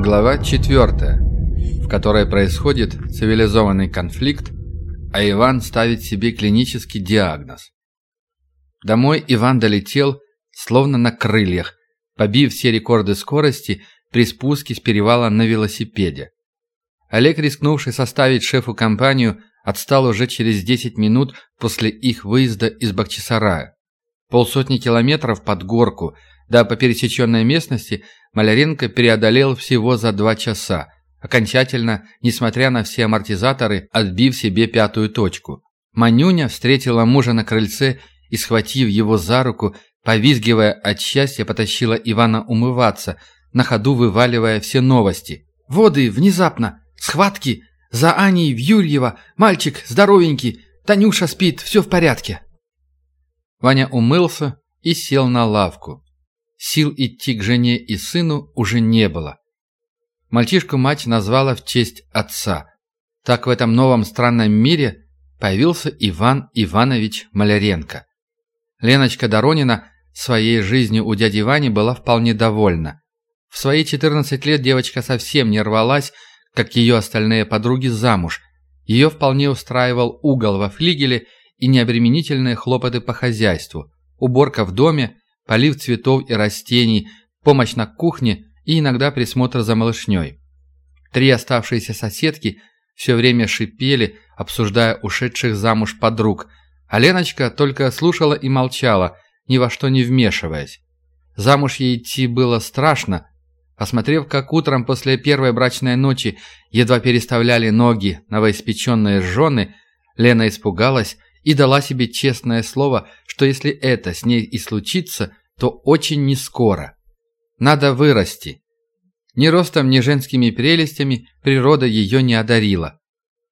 Глава 4, в которой происходит цивилизованный конфликт, а Иван ставит себе клинический диагноз. Домой Иван долетел, словно на крыльях, побив все рекорды скорости при спуске с перевала на велосипеде. Олег, рискнувший составить шефу компанию, отстал уже через 10 минут после их выезда из Бахчисарая. Полсотни километров под горку – да по пересеченной местности Маляренко преодолел всего за два часа, окончательно, несмотря на все амортизаторы, отбив себе пятую точку. Манюня встретила мужа на крыльце и, схватив его за руку, повизгивая от счастья, потащила Ивана умываться, на ходу вываливая все новости. «Воды, внезапно! Схватки! За Аней в Юрьево! Мальчик здоровенький! Танюша спит, все в порядке!» Ваня умылся и сел на лавку. Сил идти к жене и сыну уже не было. Мальчишку мать назвала в честь отца. Так в этом новом странном мире появился Иван Иванович Маляренко. Леночка Доронина своей жизнью у дяди Вани была вполне довольна. В свои 14 лет девочка совсем не рвалась, как ее остальные подруги, замуж. Ее вполне устраивал угол во флигеле и необременительные хлопоты по хозяйству, уборка в доме, полив цветов и растений, помощь на кухне и иногда присмотр за малышней. Три оставшиеся соседки все время шипели, обсуждая ушедших замуж подруг, а Леночка только слушала и молчала, ни во что не вмешиваясь. Замуж ей идти было страшно. Посмотрев, как утром после первой брачной ночи едва переставляли ноги новоиспеченные жены, Лена испугалась и дала себе честное слово, что если это с ней и случится, то очень нескоро. Надо вырасти. Ни ростом, ни женскими прелестями природа ее не одарила.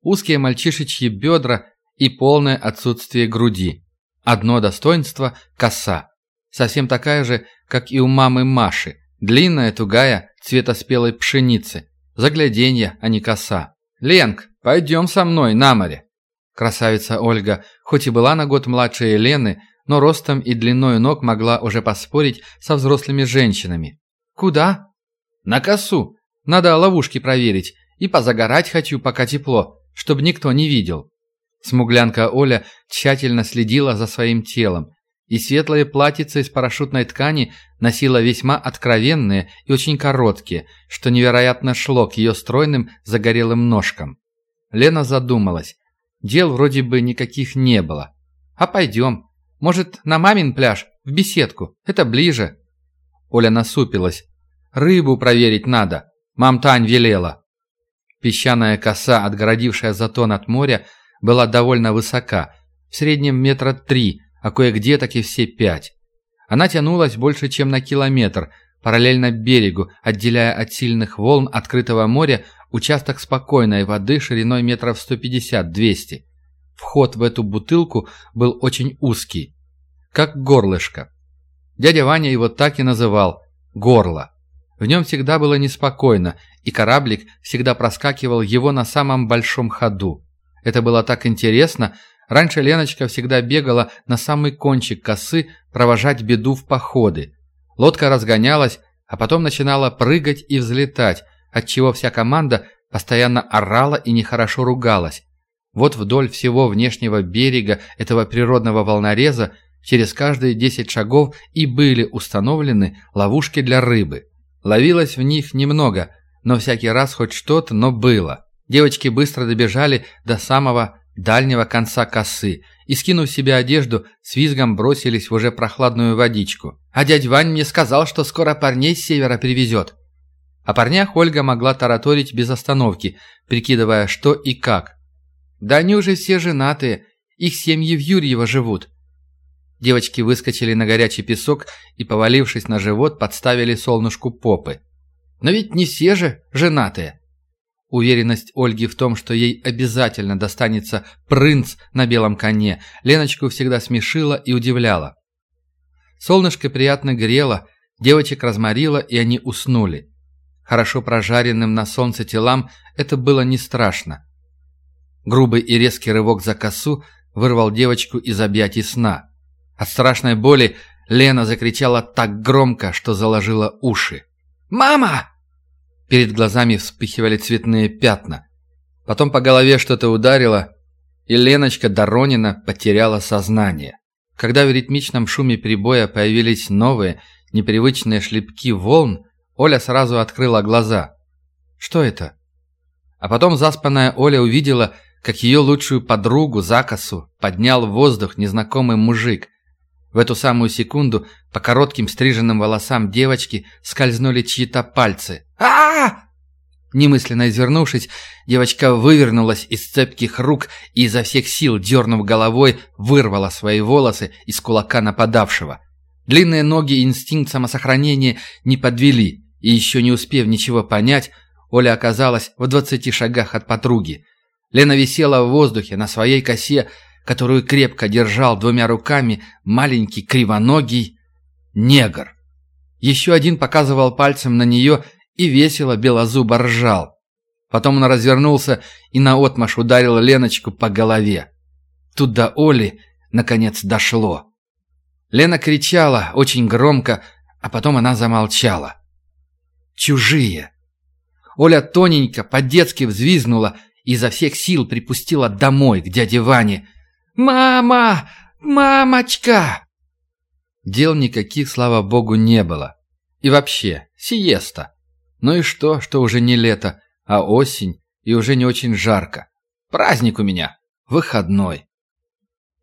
Узкие мальчишечьи бедра и полное отсутствие груди. Одно достоинство – коса. Совсем такая же, как и у мамы Маши. Длинная, тугая, цвета спелой пшеницы. Загляденье, а не коса. «Ленк, пойдем со мной на море». Красавица Ольга, хоть и была на год младше Елены, но ростом и длиной ног могла уже поспорить со взрослыми женщинами. «Куда?» «На косу. Надо ловушки проверить. И позагорать хочу, пока тепло, чтобы никто не видел». Смуглянка Оля тщательно следила за своим телом, и светлое платьице из парашютной ткани носила весьма откровенные и очень короткие, что невероятно шло к ее стройным загорелым ножкам. Лена задумалась. Дел вроде бы никаких не было. «А пойдем. Может, на мамин пляж, в беседку? Это ближе». Оля насупилась. «Рыбу проверить надо. Мам Тань велела». Песчаная коса, отгородившая затон от моря, была довольно высока, в среднем метра три, а кое-где так и все пять. Она тянулась больше, чем на километр, параллельно берегу, отделяя от сильных волн открытого моря участок спокойной воды шириной метров 150-200. Вход в эту бутылку был очень узкий, как горлышко. Дядя Ваня его так и называл – горло. В нем всегда было неспокойно, и кораблик всегда проскакивал его на самом большом ходу. Это было так интересно. Раньше Леночка всегда бегала на самый кончик косы провожать беду в походы. Лодка разгонялась, а потом начинала прыгать и взлетать, отчего вся команда постоянно орала и нехорошо ругалась. Вот вдоль всего внешнего берега этого природного волнореза через каждые 10 шагов и были установлены ловушки для рыбы. Ловилось в них немного, но всякий раз хоть что-то, но было. Девочки быстро добежали до самого дальнего конца косы и, скинув себе одежду, с визгом бросились в уже прохладную водичку. «А дядь Вань мне сказал, что скоро парней с севера привезет». О парнях Ольга могла тараторить без остановки, прикидывая, что и как. Да они уже все женатые, их семьи в Юрьево живут. Девочки выскочили на горячий песок и, повалившись на живот, подставили солнышку попы. Но ведь не все же женатые. Уверенность Ольги в том, что ей обязательно достанется принц на белом коне, Леночку всегда смешила и удивляла. Солнышко приятно грело, девочек разморило, и они уснули. Хорошо прожаренным на солнце телам это было не страшно. Грубый и резкий рывок за косу вырвал девочку из объятий сна. От страшной боли Лена закричала так громко, что заложила уши. «Мама!» Перед глазами вспыхивали цветные пятна. Потом по голове что-то ударило, и Леночка Доронина потеряла сознание. Когда в ритмичном шуме прибоя появились новые, непривычные шлепки волн, Оля сразу открыла глаза. Что это? А потом заспанная Оля увидела, как ее лучшую подругу, Закосу, поднял в воздух незнакомый мужик. В эту самую секунду по коротким стриженным волосам девочки скользнули чьи-то пальцы. а, -а, -а Немысленно извернувшись, девочка вывернулась из цепких рук и изо всех сил, дернув головой, вырвала свои волосы из кулака нападавшего. Длинные ноги и инстинкт самосохранения не подвели, и еще не успев ничего понять, Оля оказалась в двадцати шагах от подруги. Лена висела в воздухе на своей косе, которую крепко держал двумя руками маленький кривоногий негр. Еще один показывал пальцем на нее и весело белозубо ржал. Потом он развернулся и наотмашь ударил Леночку по голове. Тут до Оли, наконец, дошло. Лена кричала очень громко, а потом она замолчала. «Чужие!» Оля тоненько, по-детски взвизгнула и изо всех сил припустила домой, к дяде Ване. «Мама! Мамочка!» Дел никаких, слава богу, не было. И вообще, сиеста. Ну и что, что уже не лето, а осень, и уже не очень жарко. Праздник у меня. Выходной.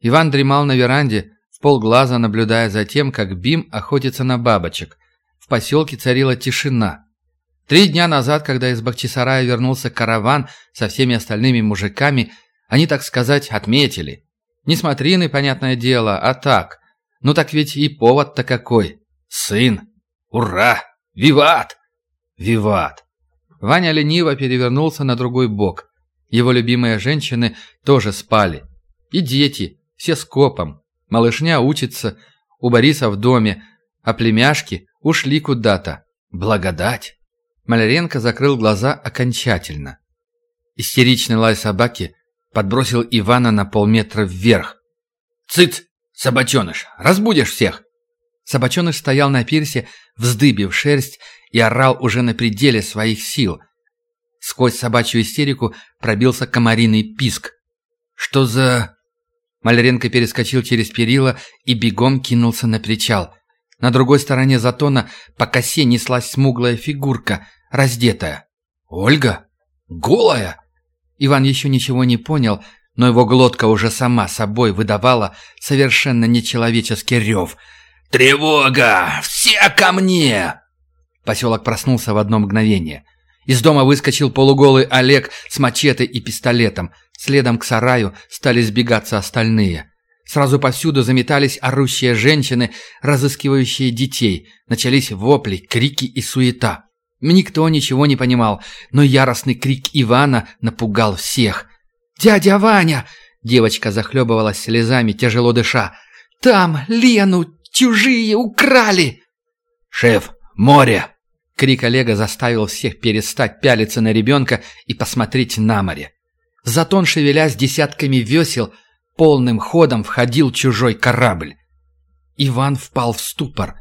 Иван дремал на веранде, в полглаза наблюдая за тем, как Бим охотится на бабочек. В поселке царила тишина. Три дня назад, когда из Бахчисарая вернулся караван со всеми остальными мужиками, они, так сказать, отметили. Не смотрины, понятное дело, а так. Ну так ведь и повод-то какой. Сын. Ура! Виват! Виват! Ваня лениво перевернулся на другой бок. Его любимые женщины тоже спали. И дети, все скопом. Малышня учится, у Бориса в доме, а племяшки ушли куда-то. Благодать! Маляренко закрыл глаза окончательно. Истеричный лай собаки подбросил Ивана на полметра вверх. «Цыц, собаченыш, разбудишь всех!» Собаченыш стоял на пирсе, вздыбив шерсть, и орал уже на пределе своих сил. Сквозь собачью истерику пробился комариный писк. «Что за...» Маляренко перескочил через перила и бегом кинулся на причал. На другой стороне затона по косе неслась смуглая фигурка, раздетая. «Ольга? Голая?» Иван еще ничего не понял, но его глотка уже сама собой выдавала совершенно нечеловеческий рев. «Тревога! Все ко мне!» Поселок проснулся в одно мгновение. Из дома выскочил полуголый Олег с мачете и пистолетом. Следом к сараю стали сбегаться остальные. Сразу повсюду заметались орущие женщины, разыскивающие детей. Начались вопли, крики и суета. Никто ничего не понимал, но яростный крик Ивана напугал всех. «Дядя Ваня!» Девочка захлебывалась слезами, тяжело дыша. «Там Лену чужие украли!» «Шеф, море!» Крик Олега заставил всех перестать пялиться на ребенка и посмотреть на море. Затон, шевелясь десятками весел, полным ходом входил чужой корабль. Иван впал в ступор.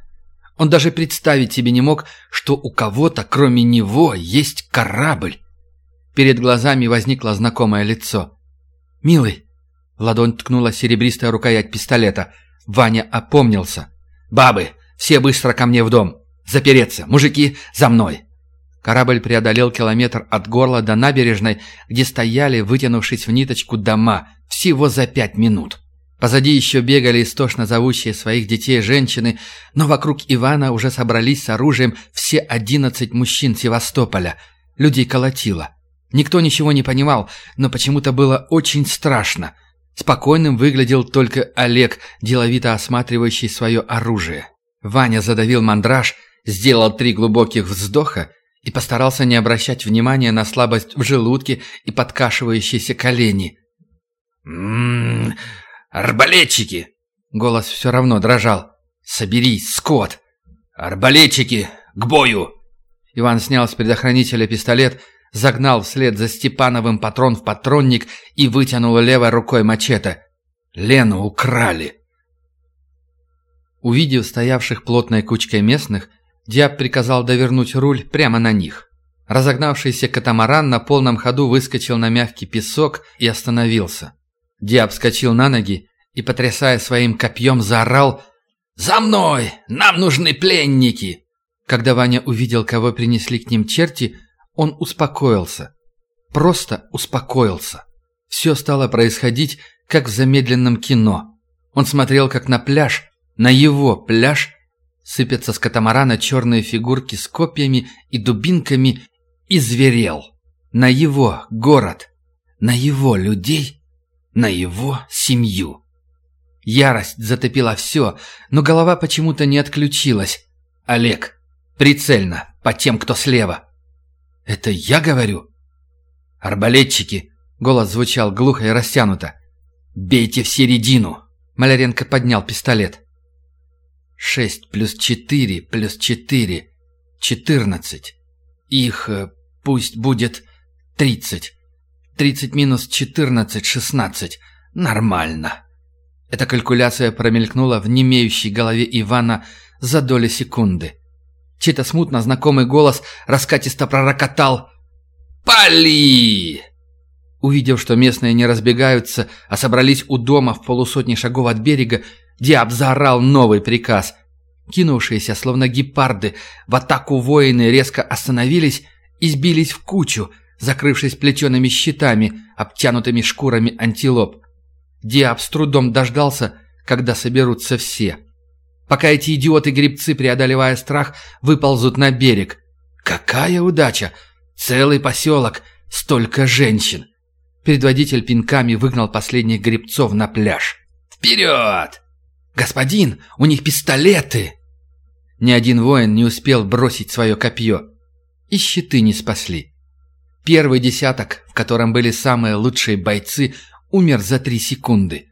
Он даже представить себе не мог, что у кого-то, кроме него, есть корабль. Перед глазами возникло знакомое лицо. «Милый!» Ладонь ткнула серебристая рукоять пистолета. Ваня опомнился. «Бабы, все быстро ко мне в дом! Запереться! Мужики, за мной!» Корабль преодолел километр от горла до набережной, где стояли, вытянувшись в ниточку, дома, всего за пять минут. Позади еще бегали истошно зовущие своих детей женщины, но вокруг Ивана уже собрались с оружием все одиннадцать мужчин Севастополя. Людей колотило. Никто ничего не понимал, но почему-то было очень страшно. Спокойным выглядел только Олег, деловито осматривающий свое оружие. Ваня задавил мандраж, сделал три глубоких вздоха и постарался не обращать внимания на слабость в желудке и подкашивающиеся колени. «М-м-м, арбалетчики!» Голос все равно дрожал. «Соберись, скот!» «Арбалетчики, к бою!» Иван снял с предохранителя пистолет, загнал вслед за Степановым патрон в патронник и вытянул левой рукой мачете. «Лену украли!» Увидев стоявших плотной кучкой местных, Диаб приказал довернуть руль прямо на них. Разогнавшийся катамаран на полном ходу выскочил на мягкий песок и остановился. Диаб вскочил на ноги и, потрясая своим копьем, заорал «За мной! Нам нужны пленники!» Когда Ваня увидел, кого принесли к ним черти, он успокоился. Просто успокоился. Все стало происходить, как в замедленном кино. Он смотрел, как на пляж, на его пляж, сыпятся с катамарана черные фигурки с копьями и дубинками, и зверел. На его город, на его людей, на его семью. Ярость затопила все, но голова почему-то не отключилась. Олег, прицельно, по тем, кто слева. «Это я говорю?» «Арбалетчики!» — голос звучал глухо и растянуто. «Бейте в середину!» — Маляренко поднял пистолет. «Шесть плюс четыре плюс четыре — четырнадцать. Их э, пусть будет тридцать. Тридцать минус четырнадцать — шестнадцать. Нормально!» Эта калькуляция промелькнула в немеющей голове Ивана за доли секунды. Чей-то смутно знакомый голос раскатисто пророкотал «Пали!» Увидев, что местные не разбегаются, а собрались у дома в полусотни шагов от берега, Диаб заорал новый приказ. Кинувшиеся, словно гепарды, в атаку воины резко остановились и сбились в кучу, закрывшись плетеными щитами, обтянутыми шкурами антилоп. Диаб с трудом дождался, когда соберутся все пока эти идиоты-гребцы, преодолевая страх, выползут на берег. Какая удача! Целый поселок, столько женщин! Предводитель пинками выгнал последних гребцов на пляж. «Вперед! Господин, у них пистолеты!» Ни один воин не успел бросить свое копье. И щиты не спасли. Первый десяток, в котором были самые лучшие бойцы, умер за три секунды.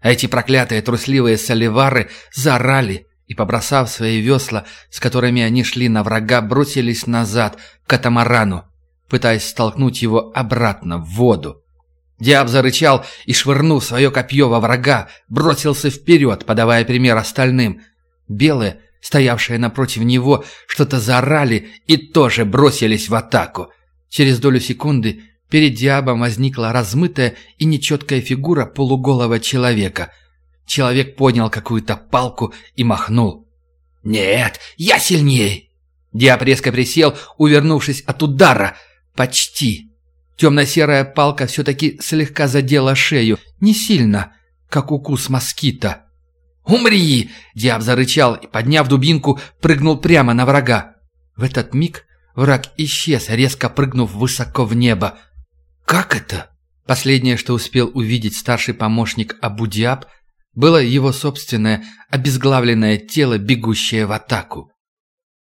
А эти проклятые трусливые соливары заорали и, побросав свои весла, с которыми они шли на врага, бросились назад, к катамарану, пытаясь столкнуть его обратно в воду. Диаб зарычал и, швырнув свое копье во врага, бросился вперед, подавая пример остальным. Белые, стоявшие напротив него, что-то заорали и тоже бросились в атаку. Через долю секунды Перед Диабом возникла размытая и нечеткая фигура полуголого человека. Человек поднял какую-то палку и махнул. «Нет, я сильней!» Диаб резко присел, увернувшись от удара. «Почти!» Темно-серая палка все-таки слегка задела шею. Не сильно, как укус москита. «Умри!» – Диаб зарычал и, подняв дубинку, прыгнул прямо на врага. В этот миг враг исчез, резко прыгнув высоко в небо. «Как это?» Последнее, что успел увидеть старший помощник Абудиаб, было его собственное обезглавленное тело, бегущее в атаку.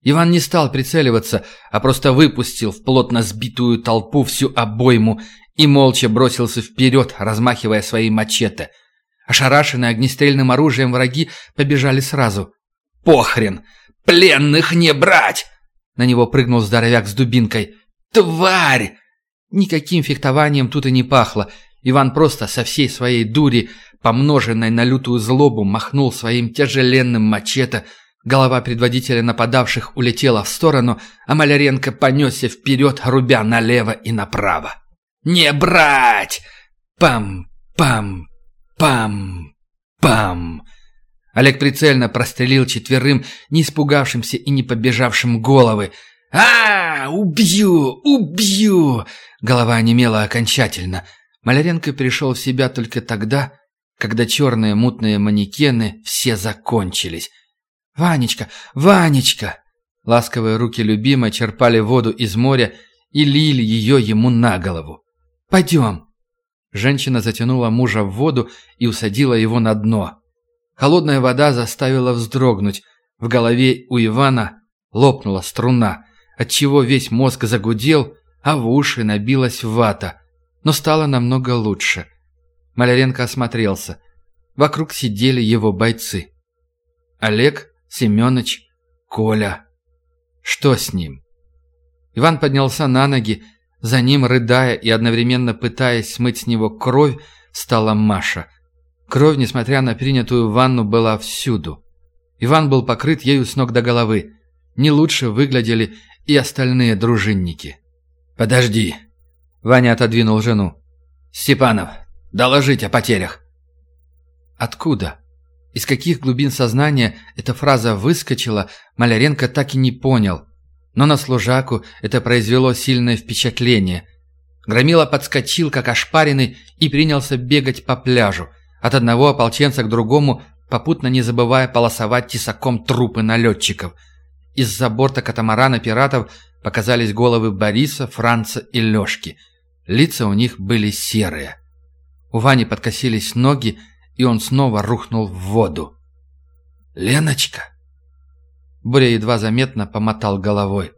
Иван не стал прицеливаться, а просто выпустил в плотно сбитую толпу всю обойму и молча бросился вперед, размахивая свои мачете. Ошарашенные огнестрельным оружием враги побежали сразу. «Похрен! Пленных не брать!» На него прыгнул здоровяк с дубинкой. «Тварь!» Никаким фехтованием тут и не пахло. Иван просто со всей своей дури, помноженной на лютую злобу, махнул своим тяжеленным мачете. Голова предводителя нападавших улетела в сторону, а Маляренко понесся вперед, рубя налево и направо. «Не брать!» Пам-пам, пам-пам. Олег прицельно прострелил четверым, не испугавшимся и не побежавшим головы. а, Убью! Убью!» Голова онемела окончательно. Маляренко пришел в себя только тогда, когда черные мутные манекены все закончились. «Ванечка! Ванечка!» Ласковые руки любимой черпали воду из моря и лили ее ему на голову. «Пойдем!» Женщина затянула мужа в воду и усадила его на дно. Холодная вода заставила вздрогнуть. В голове у Ивана лопнула струна, отчего весь мозг загудел, а в уши набилась вата, но стало намного лучше. Маляренко осмотрелся. Вокруг сидели его бойцы. Олег, Семенович, Коля. Что с ним? Иван поднялся на ноги, за ним, рыдая и одновременно пытаясь смыть с него кровь, стала Маша. Кровь, несмотря на принятую ванну, была всюду. Иван был покрыт ею с ног до головы. Не лучше выглядели и остальные дружинники. «Подожди!» Ваня отодвинул жену. «Степанов, доложить о потерях!» Откуда? Из каких глубин сознания эта фраза выскочила, Маляренко так и не понял. Но на служаку это произвело сильное впечатление. Громила подскочил, как ошпаренный, и принялся бегать по пляжу, от одного ополченца к другому, попутно не забывая полосовать тесаком трупы налетчиков. Из-за борта катамарана пиратов показались головы Бориса, Франца и Лешки. Лица у них были серые. У Вани подкосились ноги, и он снова рухнул в воду. «Леночка!» Боря едва заметно помотал головой.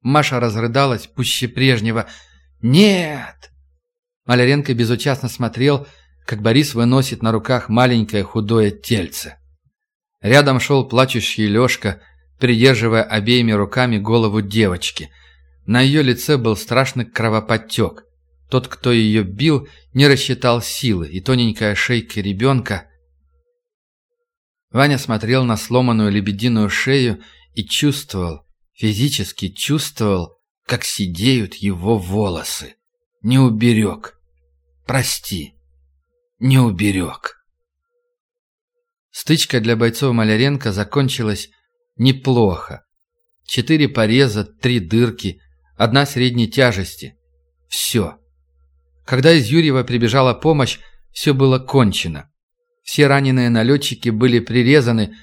Маша разрыдалась пуще прежнего. «Нет!» Маляренко безучастно смотрел, как Борис выносит на руках маленькое худое тельце. Рядом шел плачущий Лешка, придерживая обеими руками голову девочки. На ее лице был страшный кровоподтек. Тот, кто ее бил, не рассчитал силы, и тоненькая шейка ребенка... Ваня смотрел на сломанную лебединую шею и чувствовал, физически чувствовал, как сидеют его волосы. Не уберег. Прости. Не уберег. Стычка для бойцов Маляренко закончилась неплохо. Четыре пореза, три дырки, одна средней тяжести. Все. Когда из Юрьева прибежала помощь, все было кончено. Все раненые налетчики были прирезаны,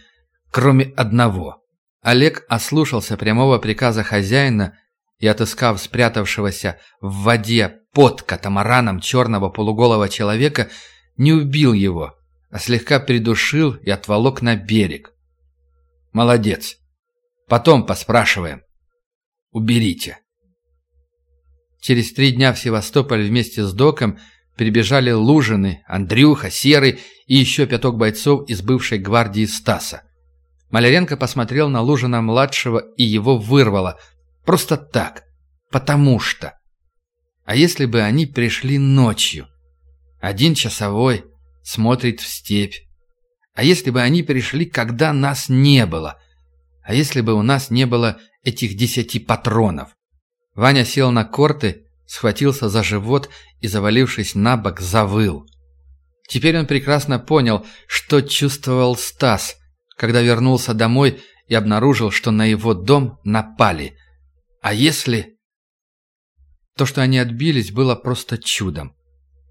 кроме одного. Олег ослушался прямого приказа хозяина и, отыскав спрятавшегося в воде под катамараном черного полуголого человека, не убил его, а слегка придушил и отволок на берег. «Молодец. Потом поспрашиваем. Уберите». Через три дня в Севастополь вместе с Доком прибежали Лужины, Андрюха, Серый и еще пяток бойцов из бывшей гвардии Стаса. Маляренко посмотрел на Лужина-младшего и его вырвало. Просто так. Потому что. А если бы они пришли ночью? Один часовой смотрит в степь. А если бы они пришли, когда нас не было? А если бы у нас не было этих десяти патронов? Ваня сел на корты, схватился за живот и, завалившись на бок, завыл. Теперь он прекрасно понял, что чувствовал Стас, когда вернулся домой и обнаружил, что на его дом напали. А если... То, что они отбились, было просто чудом.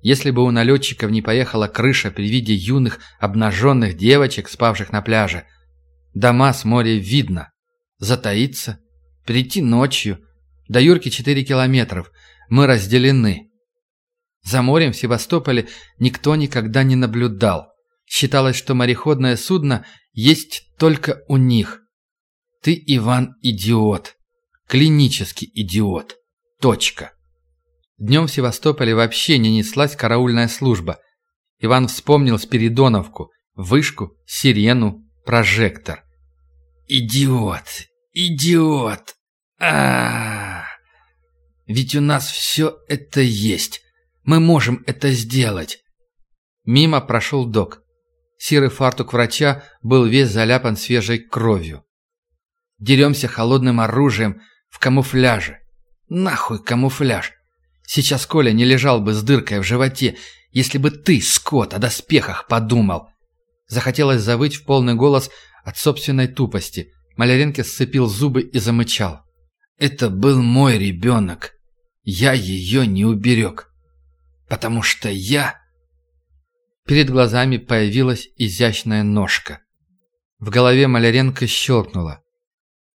Если бы у налетчиков не поехала крыша при виде юных, обнаженных девочек, спавших на пляже, дома с моря видно. Затаиться, прийти ночью, до Юрки 4 километров. Мы разделены. За морем в Севастополе никто никогда не наблюдал. Считалось, что мореходное судно есть только у них. Ты, Иван, идиот. Клинический идиот. Точка. Днем в Севастополе вообще не неслась караульная служба. Иван вспомнил Спиридоновку, вышку, сирену, прожектор. «Идиот! Идиот! а, -а, -а ведь у нас все это есть. Мы можем это сделать. Мимо прошел док. Серый фартук врача был весь заляпан свежей кровью. Деремся холодным оружием в камуфляже. Нахуй камуфляж. Сейчас Коля не лежал бы с дыркой в животе, если бы ты, скот, о доспехах подумал. Захотелось завыть в полный голос от собственной тупости. Маляренко сцепил зубы и замычал. «Это был мой ребенок я ее не уберег. Потому что я... Перед глазами появилась изящная ножка. В голове Маляренко щелкнуло.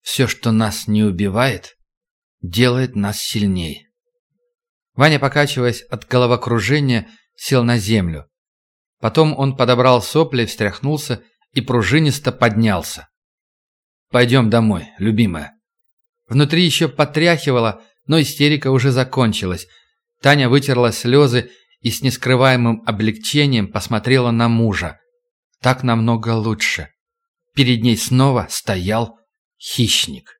Все, что нас не убивает, делает нас сильней. Ваня, покачиваясь от головокружения, сел на землю. Потом он подобрал сопли, встряхнулся и пружинисто поднялся. «Пойдем домой, любимая». Внутри еще потряхивало, но истерика уже закончилась. Таня вытерла слезы и с нескрываемым облегчением посмотрела на мужа. Так намного лучше. Перед ней снова стоял хищник.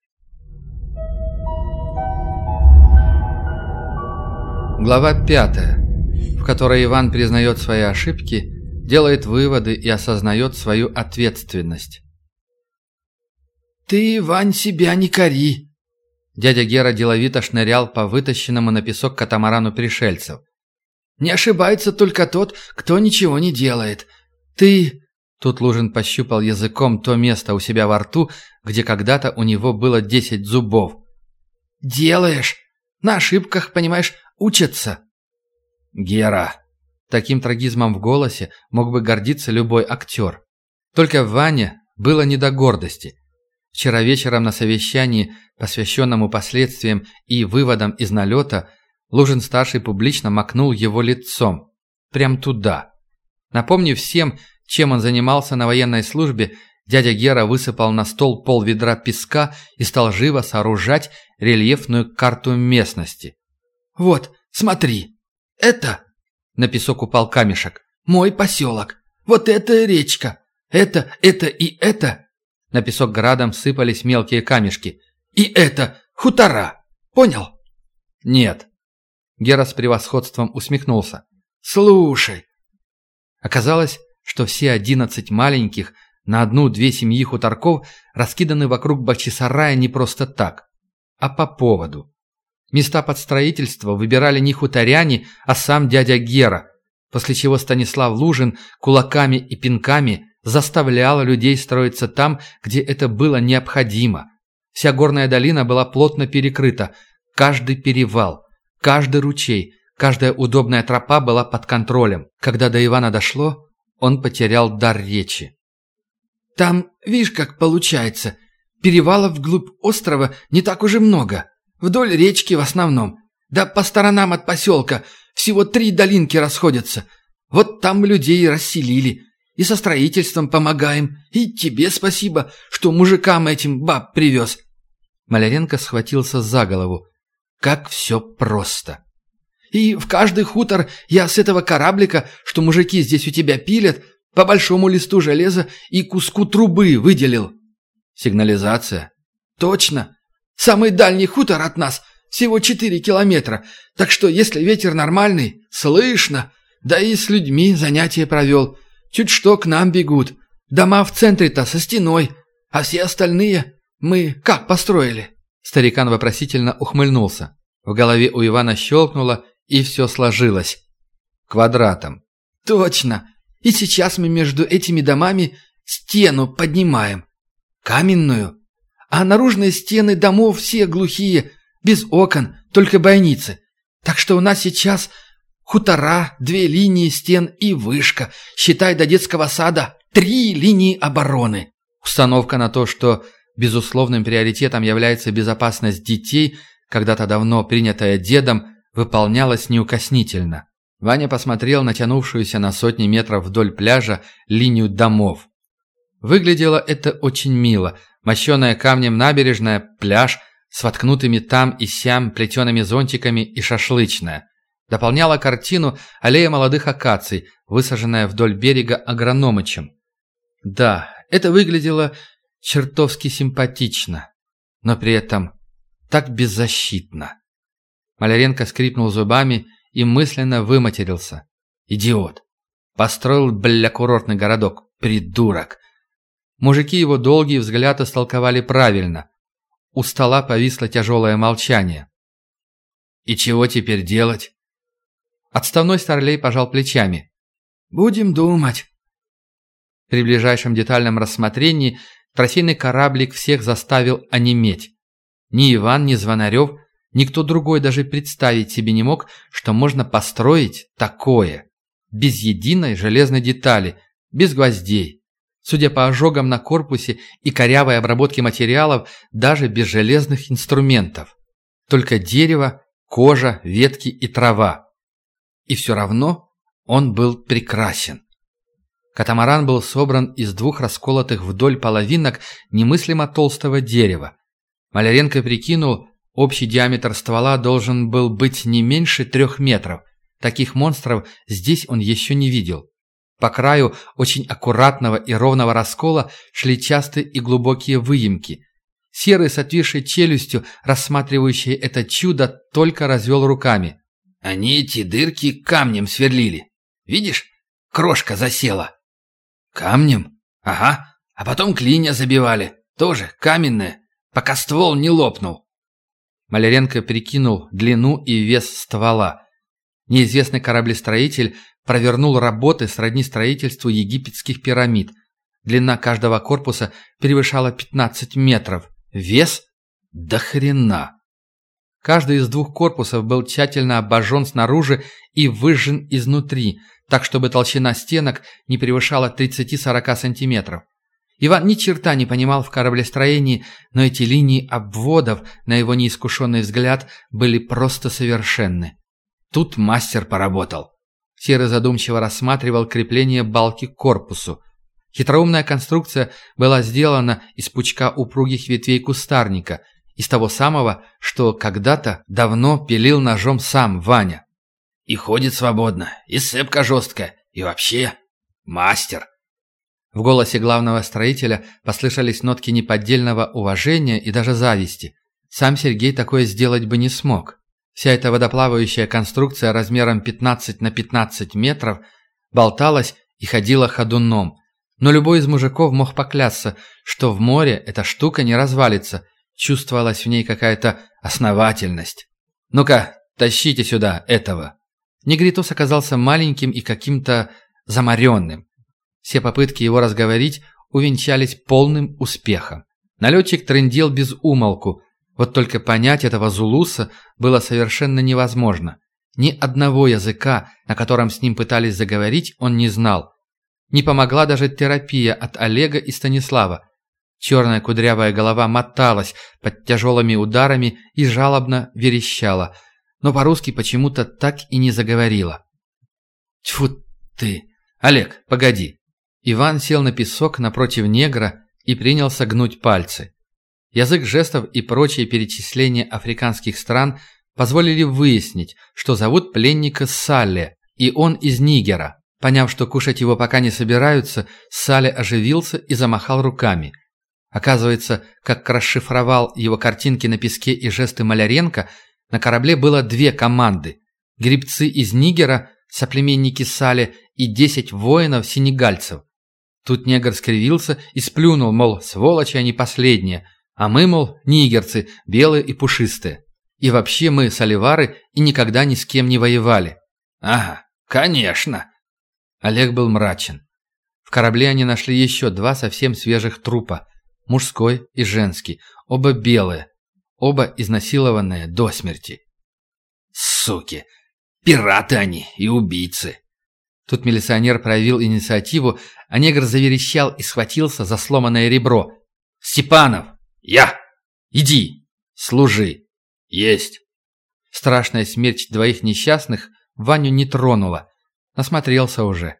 Глава пятая, в которой Иван признает свои ошибки, делает выводы и осознает свою ответственность. «Ты, Иван, себя не кори!» Дядя Гера деловито шнырял по вытащенному на песок катамарану пришельцев. «Не ошибается только тот, кто ничего не делает. Ты...» Тут Лужин пощупал языком то место у себя во рту, где когда-то у него было десять зубов. «Делаешь. На ошибках, понимаешь, учатся». «Гера». Таким трагизмом в голосе мог бы гордиться любой актер. Только Ване было не до гордости. Вчера вечером на совещании, посвященному последствиям и выводам из налета, Лужин-старший публично макнул его лицом. Прям туда. Напомнив всем, чем он занимался на военной службе, дядя Гера высыпал на стол пол ведра песка и стал живо сооружать рельефную карту местности. «Вот, смотри, это...» На песок упал камешек. «Мой поселок. Вот это речка. Это, это и это...» На песок градом сыпались мелкие камешки. «И это хутора. Понял?» «Нет». Гера с превосходством усмехнулся. «Слушай». Оказалось, что все одиннадцать маленьких на одну-две семьи хуторков раскиданы вокруг Бахчисарая не просто так, а по поводу. Места под строительство выбирали не хуторяне, а сам дядя Гера, после чего Станислав Лужин кулаками и пинками заставлял людей строиться там, где это было необходимо. Вся горная долина была плотно перекрыта, каждый перевал, каждый ручей, каждая удобная тропа была под контролем. Когда до Ивана дошло, он потерял дар речи. «Там, видишь, как получается, перевалов вглубь острова не так уже много». Вдоль речки в основном. Да по сторонам от поселка всего три долинки расходятся. Вот там людей расселили. И со строительством помогаем. И тебе спасибо, что мужикам этим баб привез». Маляренко схватился за голову. Как все просто. «И в каждый хутор я с этого кораблика, что мужики здесь у тебя пилят, по большому листу железа и куску трубы выделил». «Сигнализация?» «Точно. Самый дальний хутор от нас всего четыре километра, так что если ветер нормальный, слышно. Да и с людьми занятия провел. Чуть что к нам бегут. Дома в центре-то со стеной, а все остальные мы как построили?» Старикан вопросительно ухмыльнулся. В голове у Ивана щелкнуло, и все сложилось. Квадратом. «Точно! И сейчас мы между этими домами стену поднимаем. Каменную, а наружные стены домов все глухие, без окон, только бойницы. Так что у нас сейчас хутора, две линии стен и вышка. Считай, до детского сада три линии обороны. Установка на то, что безусловным приоритетом является безопасность детей, когда-то давно принятая дедом, выполнялась неукоснительно. Ваня посмотрел на тянувшуюся на сотни метров вдоль пляжа линию домов. Выглядело это очень мило – мощеная камнем набережная, пляж с воткнутыми там и сям плетеными зонтиками и шашлычная. Дополняла картину аллея молодых акаций, высаженная вдоль берега агрономычем. Да, это выглядело чертовски симпатично, но при этом так беззащитно. Маляренко скрипнул зубами и мысленно выматерился. Идиот. Построил, бля, курортный городок. Придурок. Мужики его долгий взгляд истолковали правильно. У стола повисло тяжелое молчание. «И чего теперь делать?» Отставной старлей пожал плечами. «Будем думать». При ближайшем детальном рассмотрении трофейный кораблик всех заставил онеметь. Ни Иван, ни Звонарев, никто другой даже представить себе не мог, что можно построить такое. Без единой железной детали, без гвоздей. Судя по ожогам на корпусе и корявой обработке материалов, даже без железных инструментов. Только дерево, кожа, ветки и трава. И все равно он был прекрасен. Катамаран был собран из двух расколотых вдоль половинок немыслимо толстого дерева. Маляренко прикинул, общий диаметр ствола должен был быть не меньше трех метров. Таких монстров здесь он еще не видел. По краю очень аккуратного и ровного раскола шли частые и глубокие выемки. Серый с отвисшей челюстью, рассматривающий это чудо, только развел руками. «Они эти дырки камнем сверлили. Видишь, крошка засела». «Камнем? Ага. А потом клинья забивали. Тоже каменные, пока ствол не лопнул». Маляренко прикинул длину и вес ствола. Неизвестный кораблестроитель провернул работы сродни строительству египетских пирамид. Длина каждого корпуса превышала 15 метров. Вес? До хрена! Каждый из двух корпусов был тщательно обожжен снаружи и выжжен изнутри, так чтобы толщина стенок не превышала 30-40 сантиметров. Иван ни черта не понимал в кораблестроении, но эти линии обводов, на его неискушенный взгляд, были просто совершенны. Тут мастер поработал. Серый задумчиво рассматривал крепление балки к корпусу. Хитроумная конструкция была сделана из пучка упругих ветвей кустарника – из того самого, что когда-то давно пилил ножом сам Ваня. И ходит свободно, и сцепка жесткая, и вообще мастер. В голосе главного строителя послышались нотки неподдельного уважения и даже зависти. Сам Сергей такое сделать бы не смог. Вся эта водоплавающая конструкция размером 15 на 15 метров болталась и ходила ходуном. Но любой из мужиков мог поклясться, что в море эта штука не развалится – Чувствовалась в ней какая-то основательность. «Ну-ка, тащите сюда этого!» Негритос оказался маленьким и каким-то замаренным. Все попытки его разговорить увенчались полным успехом. Налетчик трындел без умолку. Вот только понять этого зулуса было совершенно невозможно. Ни одного языка, на котором с ним пытались заговорить, он не знал. Не помогла даже терапия от Олега и Станислава. Черная кудрявая голова моталась под тяжелыми ударами и жалобно верещала, но по-русски почему-то так и не заговорила. «Тьфу ты! Олег, погоди!» Иван сел на песок напротив негра и принялся гнуть пальцы. Язык жестов и прочие перечисления африканских стран позволили выяснить, что зовут пленника Салле, и он из Нигера. Поняв, что кушать его пока не собираются, Сале оживился и замахал руками – Оказывается, как расшифровал его картинки на песке и жесты Маляренко, на корабле было две команды. Грибцы из Нигера, соплеменники Сали и десять воинов-сенегальцев. Тут негр скривился и сплюнул, мол, сволочи они последние, а мы, мол, нигерцы, белые и пушистые. И вообще мы, соливары, и никогда ни с кем не воевали. Ага, конечно. Олег был мрачен. В корабле они нашли еще два совсем свежих трупа мужской и женский, оба белые, оба изнасилованные до смерти. Суки! Пираты они и убийцы! Тут милиционер проявил инициативу, а негр заверещал и схватился за сломанное ребро. «Степанов! Я! Иди! Служи! Есть!» Страшная смерть двоих несчастных Ваню не тронула. Насмотрелся уже.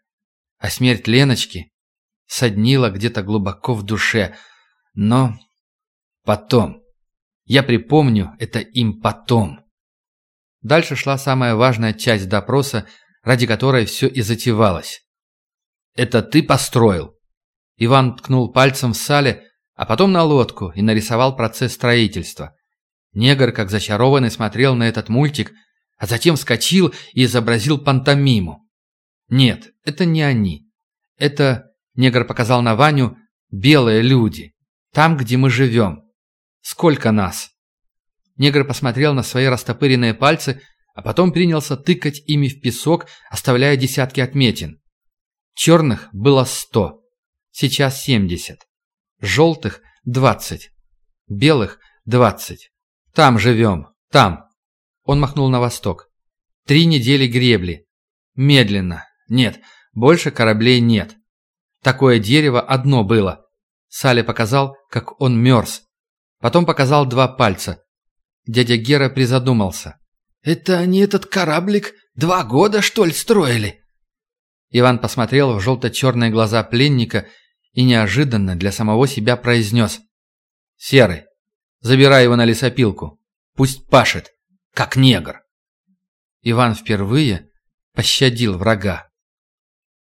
А смерть Леночки соднила где-то глубоко в душе – но потом. Я припомню это им потом. Дальше шла самая важная часть допроса, ради которой все и затевалось. «Это ты построил?» Иван ткнул пальцем в сале, а потом на лодку и нарисовал процесс строительства. Негр, как зачарованный, смотрел на этот мультик, а затем вскочил и изобразил пантомиму. «Нет, это не они. Это, негр показал на Ваню, белые люди. Там, где мы живем. Сколько нас?» Негр посмотрел на свои растопыренные пальцы, а потом принялся тыкать ими в песок, оставляя десятки отметин. Черных было сто, сейчас семьдесят. Желтых – двадцать. Белых – двадцать. Там живем, там. Он махнул на восток. Три недели гребли. Медленно. Нет, больше кораблей нет. Такое дерево одно было. Салли показал, как он мерз. Потом показал два пальца. Дядя Гера призадумался. «Это они этот кораблик два года, что ли, строили?» Иван посмотрел в желто-черные глаза пленника и неожиданно для самого себя произнес. «Серый, забирай его на лесопилку. Пусть пашет, как негр». Иван впервые пощадил врага.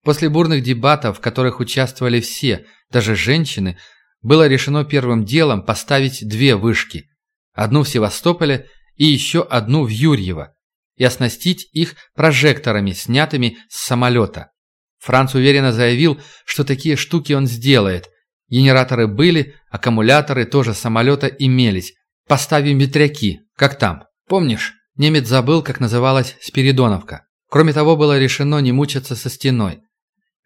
После бурных дебатов, в которых участвовали все, даже женщины, было решено первым делом поставить две вышки. Одну в Севастополе и еще одну в Юрьево. И оснастить их прожекторами, снятыми с самолета. Франц уверенно заявил, что такие штуки он сделает. Генераторы были, аккумуляторы тоже самолета имелись. Поставим ветряки, Как там? Помнишь? Немец забыл, как называлась Спиридоновка. Кроме того, было решено не мучиться со стеной.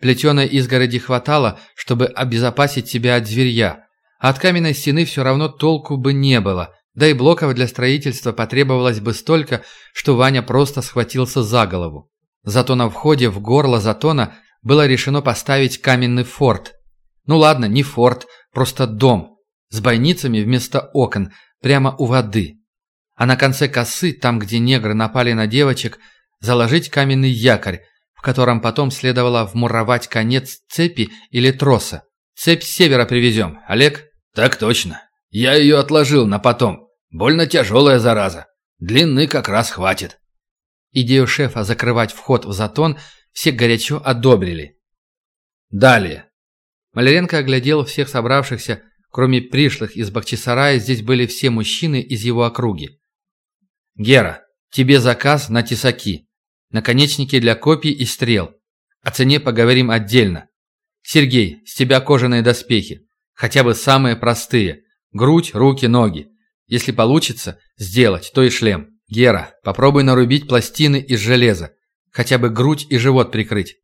Плетеной изгороди хватало, чтобы обезопасить себя от зверья, а от каменной стены все равно толку бы не было, да и блоков для строительства потребовалось бы столько, что Ваня просто схватился за голову. Зато на входе в горло затона было решено поставить каменный форт. Ну ладно, не форт, просто дом, с бойницами вместо окон, прямо у воды. А на конце косы, там, где негры напали на девочек, заложить каменный якорь, котором потом следовало вмуровать конец цепи или троса. Цепь с севера привезем, Олег? Так точно. Я ее отложил на потом. Больно тяжелая зараза. Длины как раз хватит. Идею шефа закрывать вход в затон все горячо одобрили. Далее. Маляренко оглядел всех собравшихся, кроме пришлых из Бахчисарая, здесь были все мужчины из его округи. «Гера, тебе заказ на тесаки. Наконечники для копий и стрел. О цене поговорим отдельно. Сергей, с тебя кожаные доспехи. Хотя бы самые простые. Грудь, руки, ноги. Если получится, сделать, то и шлем. Гера, попробуй нарубить пластины из железа. Хотя бы грудь и живот прикрыть.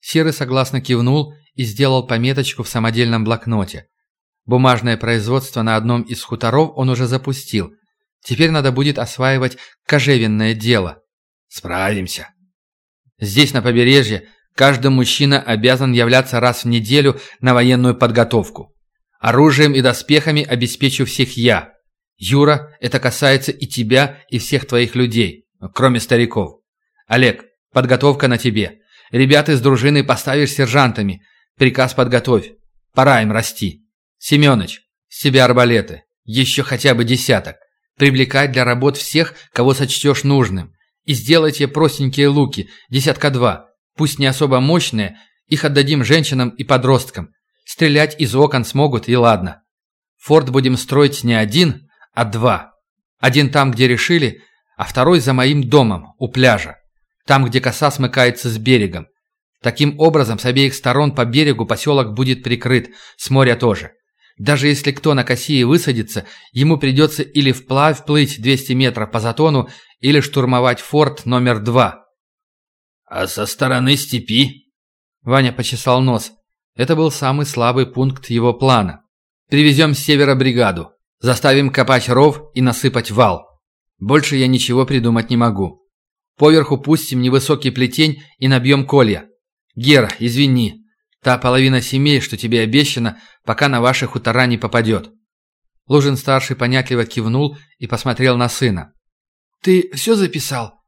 Серый согласно кивнул и сделал пометочку в самодельном блокноте. Бумажное производство на одном из хуторов он уже запустил. Теперь надо будет осваивать кожевенное дело. Справимся. Здесь, на побережье, каждый мужчина обязан являться раз в неделю на военную подготовку. Оружием и доспехами обеспечу всех я. Юра, это касается и тебя, и всех твоих людей, кроме стариков. Олег, подготовка на тебе. Ребят из дружины поставишь сержантами. Приказ подготовь. Пора им расти. Семёныч, с тебя арбалеты. Еще хотя бы десяток. Привлекать для работ всех, кого сочтешь нужным. И сделайте простенькие луки, десятка два. Пусть не особо мощные, их отдадим женщинам и подросткам. Стрелять из окон смогут, и ладно. Форт будем строить не один, а два. Один там, где решили, а второй за моим домом, у пляжа. Там, где коса смыкается с берегом. Таким образом, с обеих сторон по берегу поселок будет прикрыт, с моря тоже. Даже если кто на Кассии высадится, ему придется или вплавь плыть 200 метров по затону, или штурмовать форт номер два. «А со стороны степи?» Ваня почесал нос. Это был самый слабый пункт его плана. «Привезем с севера бригаду. Заставим копать ров и насыпать вал. Больше я ничего придумать не могу. Поверху пустим невысокий плетень и набьем колья. Гера, извини, Та половина семей, что тебе обещано, пока на ваши хутора не попадет». Лужин-старший понятливо кивнул и посмотрел на сына. «Ты все записал?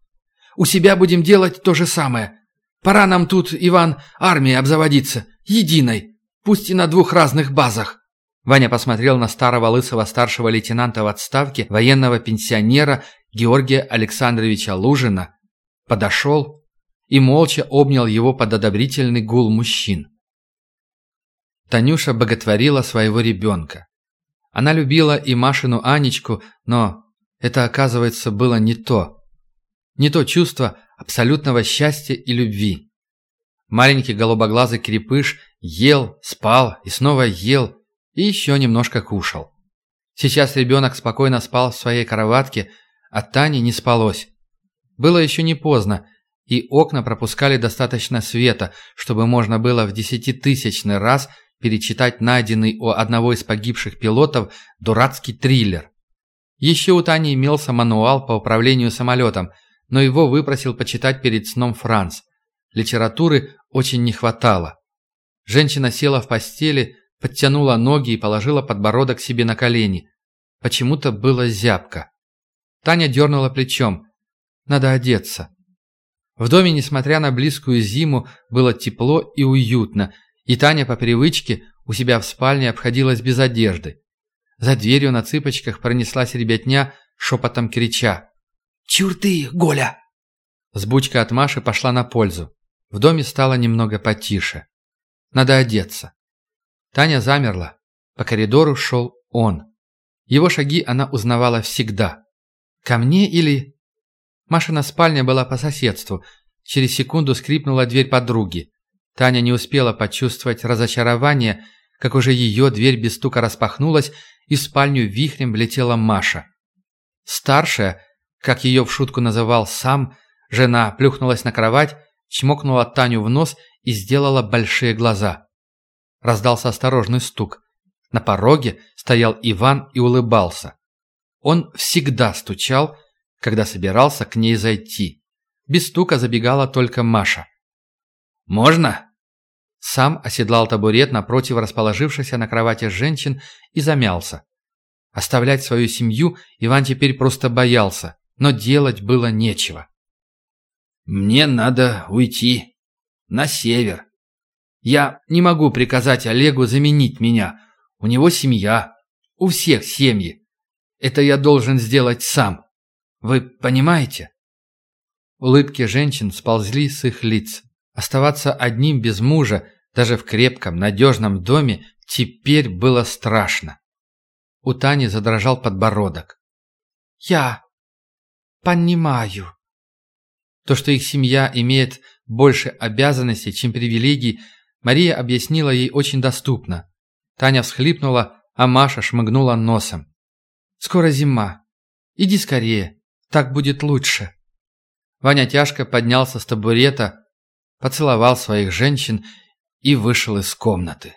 У себя будем делать то же самое. Пора нам тут, Иван, армией обзаводиться, единой, пусть и на двух разных базах». Ваня посмотрел на старого лысого старшего лейтенанта в отставке, военного пенсионера Георгия Александровича Лужина, подошел и молча обнял его под одобрительный гул мужчин. Танюша боготворила своего ребенка. Она любила и Машину Анечку, но это, оказывается, было не то. Не то чувство абсолютного счастья и любви. Маленький голубоглазый крепыш ел, спал и снова ел, и еще немножко кушал. Сейчас ребенок спокойно спал в своей кроватке, а Тане не спалось. Было еще не поздно, и окна пропускали достаточно света, чтобы можно было в десятитысячный раз перечитать найденный у одного из погибших пилотов дурацкий триллер. Еще у Тани имелся мануал по управлению самолетом, но его выпросил почитать перед сном Франц. Литературы очень не хватало. Женщина села в постели, подтянула ноги и положила подбородок себе на колени. Почему-то было зябко. Таня дернула плечом. «Надо одеться». В доме, несмотря на близкую зиму, было тепло и уютно – и Таня по привычке у себя в спальне обходилась без одежды. За дверью на цыпочках пронеслась ребятня, шепотом крича. «Чур ты, Голя!» Сбучка от Маши пошла на пользу. В доме стало немного потише. Надо одеться. Таня замерла. По коридору шел он. Его шаги она узнавала всегда. Ко мне или... Машина спальня была по соседству. Через секунду скрипнула дверь подруги. Таня не успела почувствовать разочарование, как уже ее дверь без стука распахнулась, и в спальню вихрем влетела Маша. Старшая, как ее в шутку называл сам, жена плюхнулась на кровать, чмокнула Таню в нос и сделала большие глаза. Раздался осторожный стук. На пороге стоял Иван и улыбался. Он всегда стучал, когда собирался к ней зайти. Без стука забегала только Маша. «Можно?» Сам оседлал табурет напротив расположившихся на кровати женщин и замялся. Оставлять свою семью Иван теперь просто боялся, но делать было нечего. «Мне надо уйти. На север. Я не могу приказать Олегу заменить меня. У него семья. У всех семьи. Это я должен сделать сам. Вы понимаете?» Улыбки женщин сползли с их лиц. Оставаться одним без мужа, даже в крепком, надежном доме, теперь было страшно. У Тани задрожал подбородок. «Я понимаю». То, что их семья имеет больше обязанностей, чем привилегий, Мария объяснила ей очень доступно. Таня всхлипнула, а Маша шмыгнула носом. «Скоро зима. Иди скорее. Так будет лучше». Ваня тяжко поднялся с табурета, поцеловал своих женщин и вышел из комнаты.